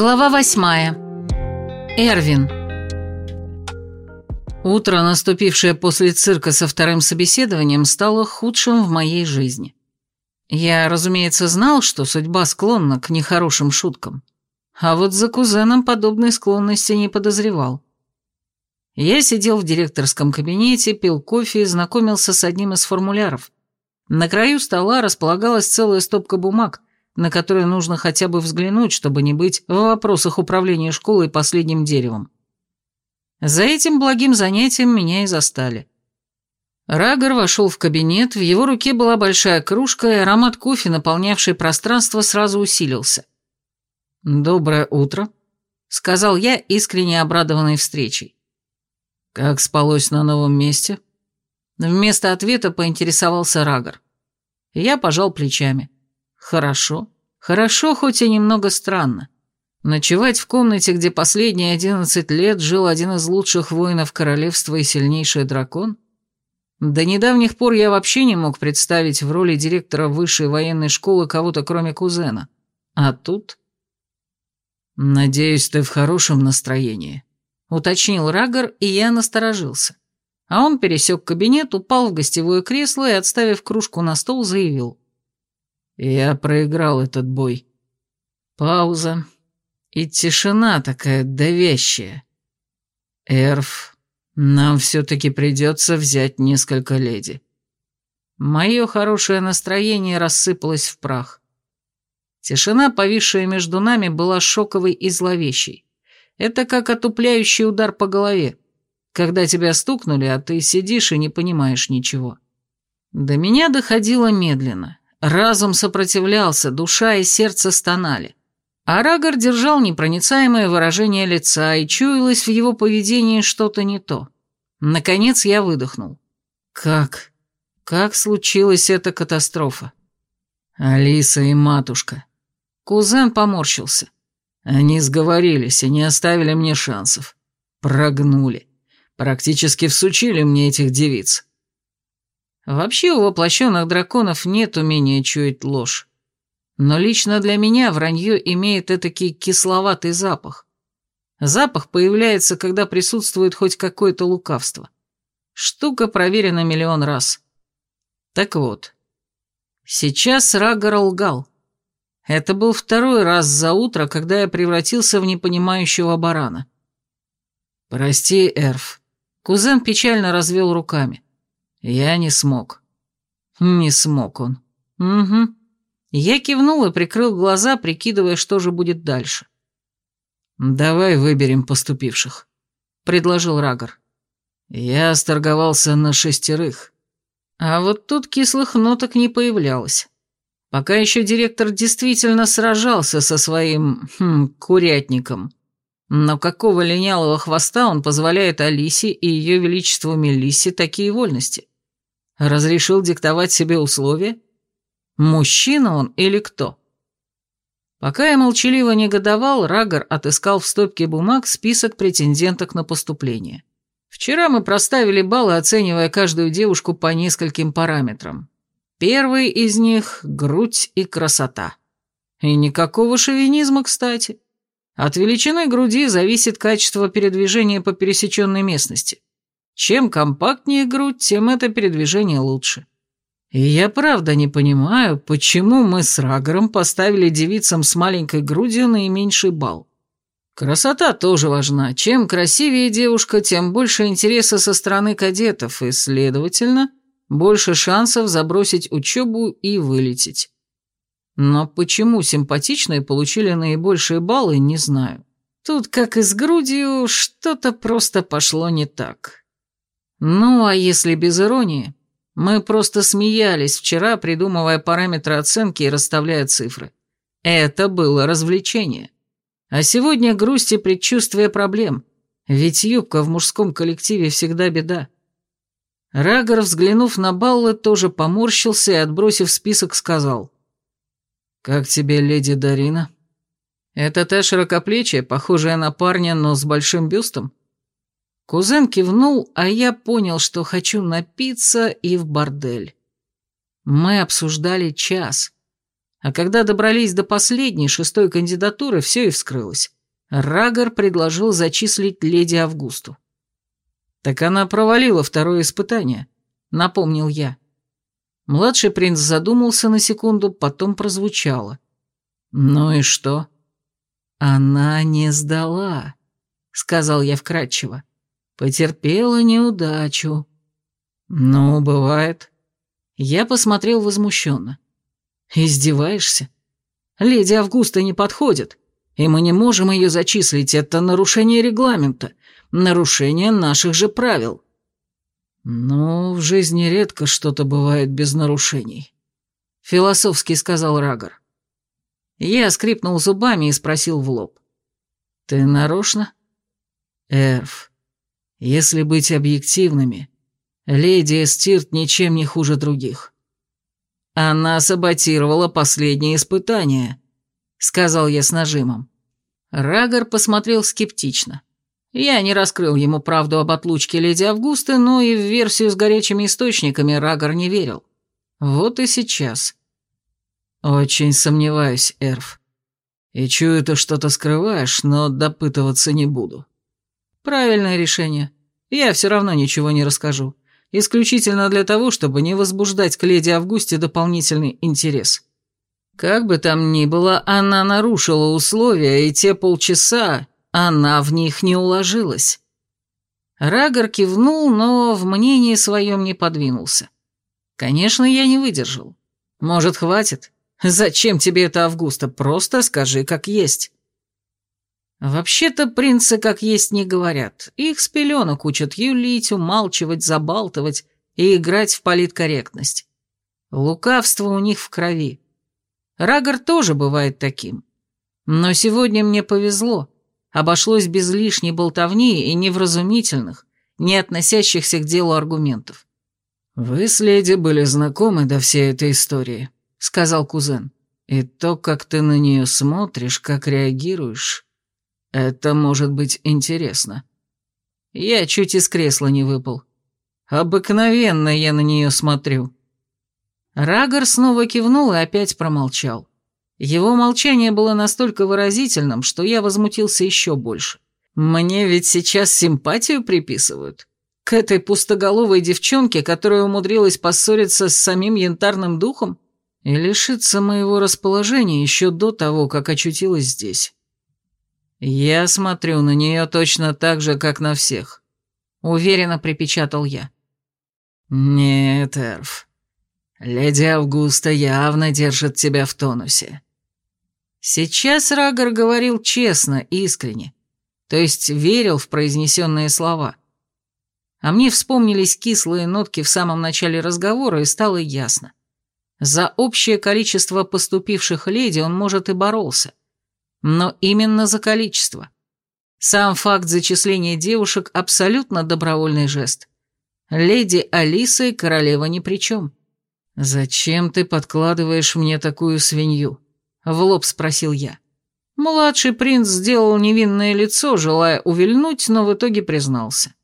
Глава восьмая. Эрвин. Утро, наступившее после цирка со вторым собеседованием, стало худшим в моей жизни. Я, разумеется, знал, что судьба склонна к нехорошим шуткам. А вот за кузеном подобной склонности не подозревал. Я сидел в директорском кабинете, пил кофе и знакомился с одним из формуляров. На краю стола располагалась целая стопка бумаг – на которые нужно хотя бы взглянуть, чтобы не быть в вопросах управления школой последним деревом. За этим благим занятием меня и застали. Рагор вошел в кабинет, в его руке была большая кружка, и аромат кофе, наполнявший пространство, сразу усилился. «Доброе утро», — сказал я, искренне обрадованный встречей. «Как спалось на новом месте?» Вместо ответа поинтересовался Рагор. Я пожал плечами. Хорошо. Хорошо, хоть и немного странно. Ночевать в комнате, где последние одиннадцать лет жил один из лучших воинов королевства и сильнейший дракон? До недавних пор я вообще не мог представить в роли директора высшей военной школы кого-то, кроме кузена. А тут... «Надеюсь, ты в хорошем настроении», — уточнил Рагор, и я насторожился. А он пересек кабинет, упал в гостевое кресло и, отставив кружку на стол, заявил. Я проиграл этот бой. Пауза. И тишина такая давящая. Эрф, нам все-таки придется взять несколько леди. Мое хорошее настроение рассыпалось в прах. Тишина, повисшая между нами, была шоковой и зловещей. Это как отупляющий удар по голове, когда тебя стукнули, а ты сидишь и не понимаешь ничего. До меня доходило медленно. Разум сопротивлялся, душа и сердце стонали. А Рагор держал непроницаемое выражение лица, и чуялось в его поведении что-то не то. Наконец я выдохнул. Как? Как случилась эта катастрофа? Алиса и матушка. Кузен поморщился. Они сговорились и не оставили мне шансов. Прогнули. Практически всучили мне этих девиц. Вообще у воплощенных драконов нет умения чуять ложь. Но лично для меня вранье имеет этакий кисловатый запах. Запах появляется, когда присутствует хоть какое-то лукавство. Штука проверена миллион раз. Так вот, сейчас Рагор лгал. Это был второй раз за утро, когда я превратился в непонимающего барана. «Прости, Эрф». Кузен печально развел руками. Я не смог. Не смог он. Угу. Я кивнул и прикрыл глаза, прикидывая, что же будет дальше. «Давай выберем поступивших», — предложил Рагор. Я сторговался на шестерых. А вот тут кислых ноток не появлялось. Пока еще директор действительно сражался со своим, хм, курятником. Но какого линялого хвоста он позволяет Алисе и ее величеству Мелиссе такие вольности? Разрешил диктовать себе условия? Мужчина он или кто? Пока я молчаливо негодовал, Рагор отыскал в стопке бумаг список претенденток на поступление. Вчера мы проставили баллы, оценивая каждую девушку по нескольким параметрам. Первый из них — грудь и красота. И никакого шовинизма, кстати. От величины груди зависит качество передвижения по пересеченной местности. Чем компактнее грудь, тем это передвижение лучше. И я правда не понимаю, почему мы с Рагором поставили девицам с маленькой грудью наименьший балл. Красота тоже важна. Чем красивее девушка, тем больше интереса со стороны кадетов, и, следовательно, больше шансов забросить учебу и вылететь. Но почему симпатичные получили наибольшие баллы, не знаю. Тут, как и с грудью, что-то просто пошло не так. Ну, а если без иронии? Мы просто смеялись вчера, придумывая параметры оценки и расставляя цифры. Это было развлечение. А сегодня грусть и предчувствие проблем, ведь юбка в мужском коллективе всегда беда. Рагор, взглянув на Баллы, тоже поморщился и, отбросив список, сказал. «Как тебе, леди Дарина?» «Это та широкоплечья, похожая на парня, но с большим бюстом?» Кузен кивнул, а я понял, что хочу напиться и в бордель. Мы обсуждали час. А когда добрались до последней, шестой кандидатуры, все и вскрылось. Рагор предложил зачислить леди Августу. «Так она провалила второе испытание», — напомнил я. Младший принц задумался на секунду, потом прозвучало. «Ну и что?» «Она не сдала», — сказал я вкратчиво. «Потерпела неудачу». «Ну, бывает». Я посмотрел возмущенно. «Издеваешься? Леди Августа не подходит, и мы не можем ее зачислить. Это нарушение регламента, нарушение наших же правил». «Ну, в жизни редко что-то бывает без нарушений», — философски сказал Рагор. Я скрипнул зубами и спросил в лоб. «Ты нарочно?» «Эрф, если быть объективными, леди Эстирт ничем не хуже других. Она саботировала последнее испытание», — сказал я с нажимом. Рагор посмотрел скептично. Я не раскрыл ему правду об отлучке леди Августы, но и в версию с горячими источниками Рагор не верил. Вот и сейчас. Очень сомневаюсь, Эрф. И чую, ты что-то скрываешь, но допытываться не буду. Правильное решение. Я все равно ничего не расскажу. Исключительно для того, чтобы не возбуждать к леди Августе дополнительный интерес. Как бы там ни было, она нарушила условия, и те полчаса, она в них не уложилась. Рагор кивнул, но в мнении своем не подвинулся. Конечно, я не выдержал. Может, хватит? Зачем тебе это, Августа? Просто скажи, как есть. Вообще-то принцы как есть не говорят. Их с пеленок учат юлить, умалчивать, забалтывать и играть в политкорректность. Лукавство у них в крови. Рагор тоже бывает таким. Но сегодня мне повезло обошлось без лишней болтовни и невразумительных, не относящихся к делу аргументов. «Вы с леди были знакомы до всей этой истории», — сказал кузен. «И то, как ты на нее смотришь, как реагируешь, это может быть интересно». Я чуть из кресла не выпал. Обыкновенно я на нее смотрю. Рагор снова кивнул и опять промолчал. Его молчание было настолько выразительным, что я возмутился еще больше. Мне ведь сейчас симпатию приписывают. К этой пустоголовой девчонке, которая умудрилась поссориться с самим янтарным духом и лишиться моего расположения еще до того, как очутилась здесь. Я смотрю на нее точно так же, как на всех. Уверенно припечатал я. Нет, Эрф. Леди Августа явно держит тебя в тонусе. Сейчас Рагор говорил честно, искренне, то есть верил в произнесенные слова. А мне вспомнились кислые нотки в самом начале разговора, и стало ясно. За общее количество поступивших леди он, может, и боролся. Но именно за количество. Сам факт зачисления девушек – абсолютно добровольный жест. Леди Алиса и королева ни при чем. «Зачем ты подкладываешь мне такую свинью?» — в лоб спросил я. Младший принц сделал невинное лицо, желая увильнуть, но в итоге признался.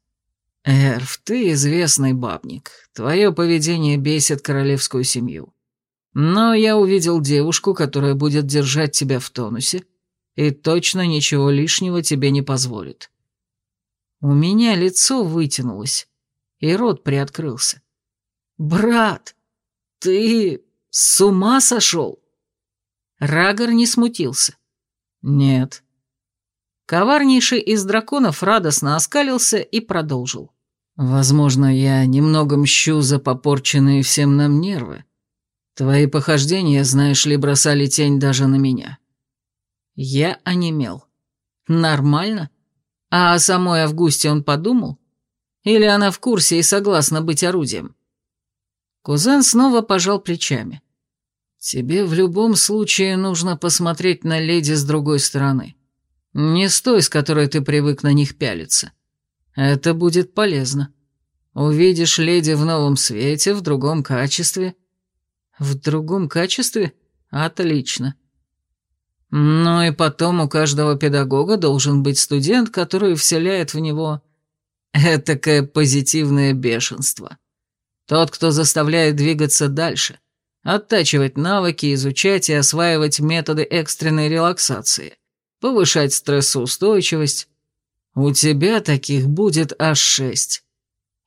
«Эрф, ты известный бабник. Твое поведение бесит королевскую семью. Но я увидел девушку, которая будет держать тебя в тонусе, и точно ничего лишнего тебе не позволит». У меня лицо вытянулось, и рот приоткрылся. «Брат, ты с ума сошел?» Рагор не смутился. «Нет». Коварнейший из драконов радостно оскалился и продолжил. «Возможно, я немного мщу за попорченные всем нам нервы. Твои похождения, знаешь ли, бросали тень даже на меня». Я онемел. «Нормально? А о самой Августе он подумал? Или она в курсе и согласна быть орудием?» Кузен снова пожал плечами. Тебе в любом случае нужно посмотреть на леди с другой стороны. Не с той, с которой ты привык на них пялиться. Это будет полезно. Увидишь леди в новом свете, в другом качестве. В другом качестве? Отлично. Ну и потом у каждого педагога должен быть студент, который вселяет в него этакое позитивное бешенство. Тот, кто заставляет двигаться дальше, Оттачивать навыки, изучать и осваивать методы экстренной релаксации, повышать стрессоустойчивость. У тебя таких будет аж шесть.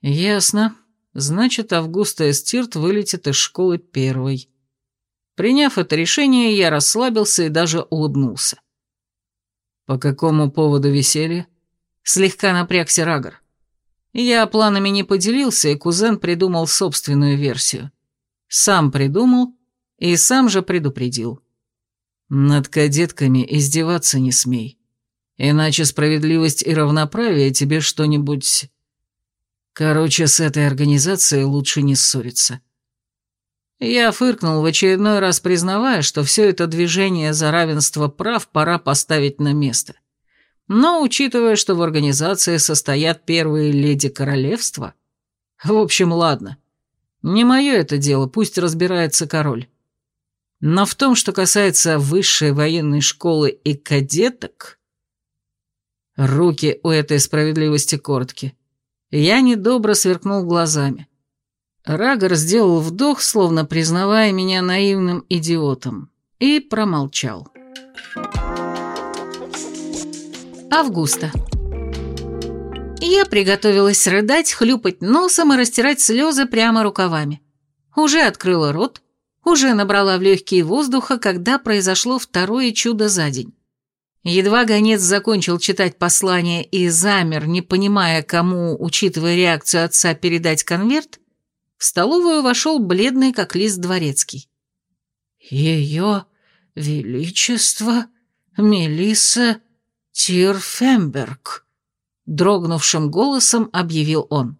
Ясно. Значит, Августа Эстирт вылетит из школы первой. Приняв это решение, я расслабился и даже улыбнулся. По какому поводу веселье? Слегка напрягся Рагор. Я планами не поделился, и кузен придумал собственную версию. Сам придумал и сам же предупредил. Над кадетками издеваться не смей. Иначе справедливость и равноправие тебе что-нибудь... Короче, с этой организацией лучше не ссориться. Я фыркнул в очередной раз, признавая, что все это движение за равенство прав пора поставить на место. Но, учитывая, что в организации состоят первые леди королевства... В общем, ладно. Не мое это дело, пусть разбирается король. Но в том, что касается высшей военной школы и кадеток... Руки у этой справедливости коротки. Я недобро сверкнул глазами. Рагор сделал вдох, словно признавая меня наивным идиотом, и промолчал. Августа. Я приготовилась рыдать, хлюпать носом и растирать слезы прямо рукавами. Уже открыла рот, уже набрала в легкие воздуха, когда произошло второе чудо за день. Едва гонец закончил читать послание и замер, не понимая, кому, учитывая реакцию отца, передать конверт, в столовую вошел бледный, как лист дворецкий. «Ее Величество Мелисса Тирфемберг», дрогнувшим голосом объявил он.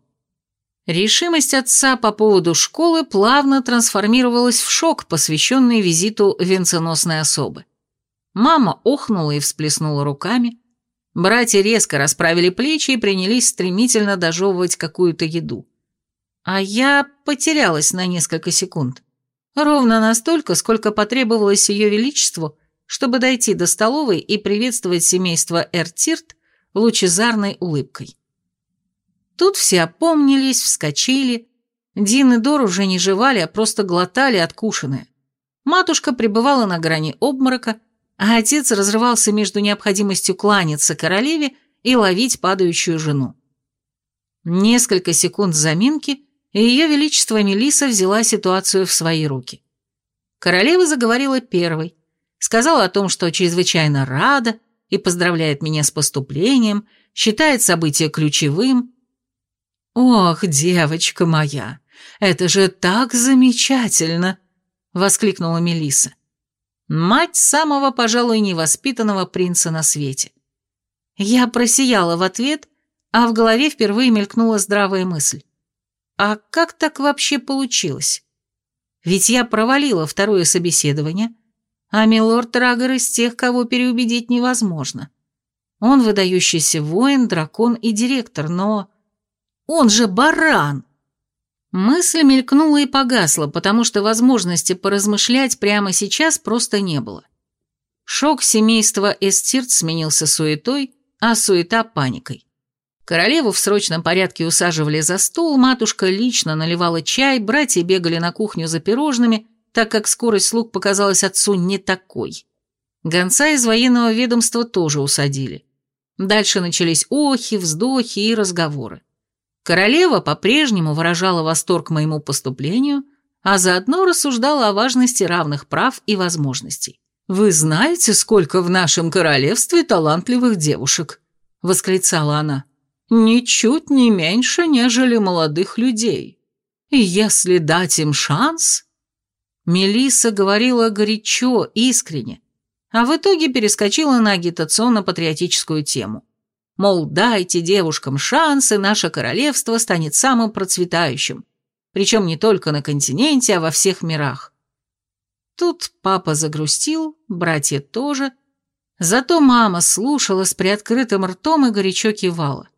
Решимость отца по поводу школы плавно трансформировалась в шок, посвященный визиту венценосной особы. Мама охнула и всплеснула руками. Братья резко расправили плечи и принялись стремительно дожевывать какую-то еду. А я потерялась на несколько секунд. Ровно настолько, сколько потребовалось ее величеству, чтобы дойти до столовой и приветствовать семейство Эртирт лучезарной улыбкой. Тут все опомнились, вскочили. Дин и Дор уже не жевали, а просто глотали откушенное. Матушка пребывала на грани обморока, а отец разрывался между необходимостью кланяться королеве и ловить падающую жену. Несколько секунд заминки, и ее величество Мелиса взяла ситуацию в свои руки. Королева заговорила первой, сказала о том, что чрезвычайно рада и поздравляет меня с поступлением, считает событие ключевым, «Ох, девочка моя, это же так замечательно!» — воскликнула Мелиса. Мать самого, пожалуй, невоспитанного принца на свете. Я просияла в ответ, а в голове впервые мелькнула здравая мысль. А как так вообще получилось? Ведь я провалила второе собеседование, а милорд Рагор из тех, кого переубедить невозможно. Он выдающийся воин, дракон и директор, но... Он же баран!» Мысль мелькнула и погасла, потому что возможности поразмышлять прямо сейчас просто не было. Шок семейства Эстирт сменился суетой, а суета – паникой. Королеву в срочном порядке усаживали за стол, матушка лично наливала чай, братья бегали на кухню за пирожными, так как скорость слуг показалась отцу не такой. Гонца из военного ведомства тоже усадили. Дальше начались охи, вздохи и разговоры. Королева по-прежнему выражала восторг моему поступлению, а заодно рассуждала о важности равных прав и возможностей. «Вы знаете, сколько в нашем королевстве талантливых девушек?» — восклицала она. «Ничуть не меньше, нежели молодых людей. Если дать им шанс...» Мелисса говорила горячо, искренне, а в итоге перескочила на агитационно-патриотическую тему. Мол, дайте девушкам шанс, и наше королевство станет самым процветающим. Причем не только на континенте, а во всех мирах. Тут папа загрустил, братья тоже. Зато мама слушала с приоткрытым ртом и горячо кивала.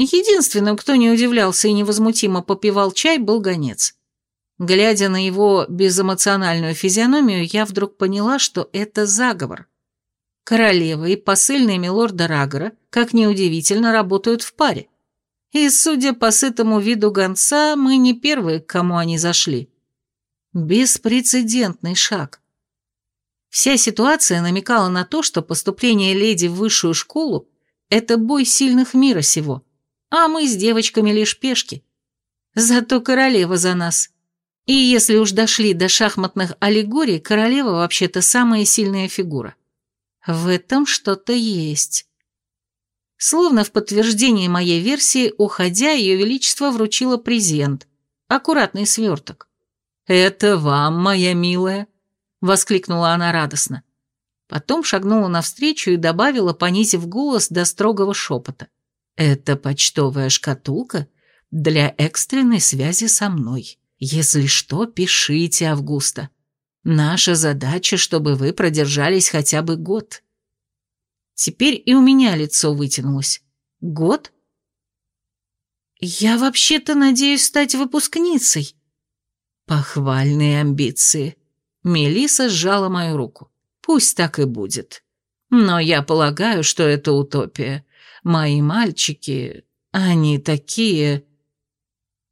Единственным, кто не удивлялся и невозмутимо попивал чай, был гонец. Глядя на его безэмоциональную физиономию, я вдруг поняла, что это заговор. Королева и посыльный милорда Рагора, как неудивительно, работают в паре. И, судя по сытому виду гонца, мы не первые, к кому они зашли. Беспрецедентный шаг. Вся ситуация намекала на то, что поступление леди в высшую школу – это бой сильных мира сего, а мы с девочками лишь пешки. Зато королева за нас. И если уж дошли до шахматных аллегорий, королева вообще-то самая сильная фигура. В этом что-то есть. Словно в подтверждение моей версии, уходя, ее величество вручило презент. Аккуратный сверток. «Это вам, моя милая», — воскликнула она радостно. Потом шагнула навстречу и добавила, понизив голос до строгого шепота. «Это почтовая шкатулка для экстренной связи со мной. Если что, пишите, Августа. Наша задача, чтобы вы продержались хотя бы год». Теперь и у меня лицо вытянулось. «Год?» «Я вообще-то надеюсь стать выпускницей». «Похвальные амбиции». Мелиса сжала мою руку. «Пусть так и будет. Но я полагаю, что это утопия. Мои мальчики, они такие...»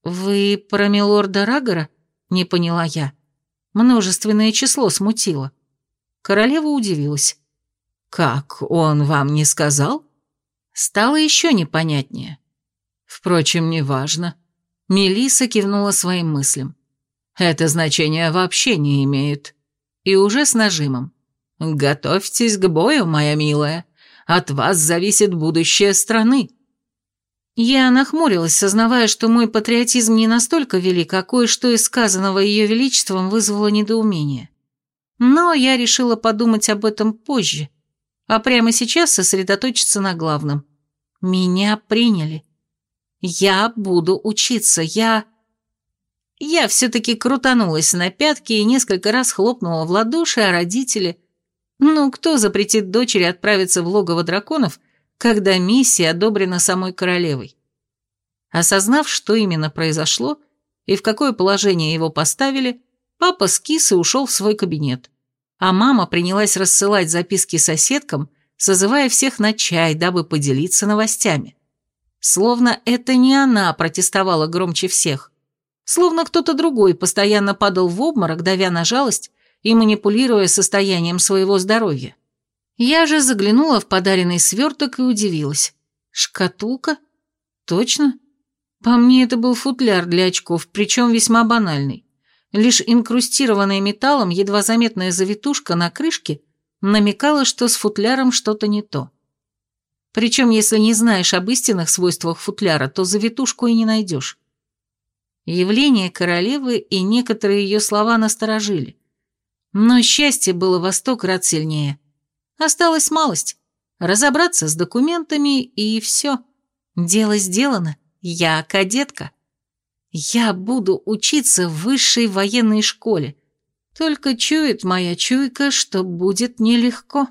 «Вы про милорда Рагора?» — не поняла я. Множественное число смутило. Королева удивилась. «Как, он вам не сказал?» Стало еще непонятнее. Впрочем, неважно. Мелиса кивнула своим мыслям. Это значение вообще не имеет. И уже с нажимом. «Готовьтесь к бою, моя милая. От вас зависит будущее страны». Я нахмурилась, сознавая, что мой патриотизм не настолько велик, а кое-что из сказанного Ее Величеством вызвало недоумение. Но я решила подумать об этом позже, а прямо сейчас сосредоточиться на главном. Меня приняли. Я буду учиться, я... Я все-таки крутанулась на пятки и несколько раз хлопнула в ладоши, а родители... Ну, кто запретит дочери отправиться в логово драконов, когда миссия одобрена самой королевой. Осознав, что именно произошло и в какое положение его поставили, папа с кисой ушел в свой кабинет, а мама принялась рассылать записки соседкам, созывая всех на чай, дабы поделиться новостями. Словно это не она протестовала громче всех. Словно кто-то другой постоянно падал в обморок, давя на жалость и манипулируя состоянием своего здоровья. Я же заглянула в подаренный сверток и удивилась. Шкатулка? Точно? По мне это был футляр для очков, причем весьма банальный. Лишь инкрустированная металлом едва заметная завитушка на крышке намекала, что с футляром что-то не то. Причем, если не знаешь об истинных свойствах футляра, то завитушку и не найдешь. Явление королевы и некоторые ее слова насторожили. Но счастье было во сто крат сильнее – Осталась малость. Разобраться с документами и все. Дело сделано. Я кадетка. Я буду учиться в высшей военной школе. Только чует моя чуйка, что будет нелегко.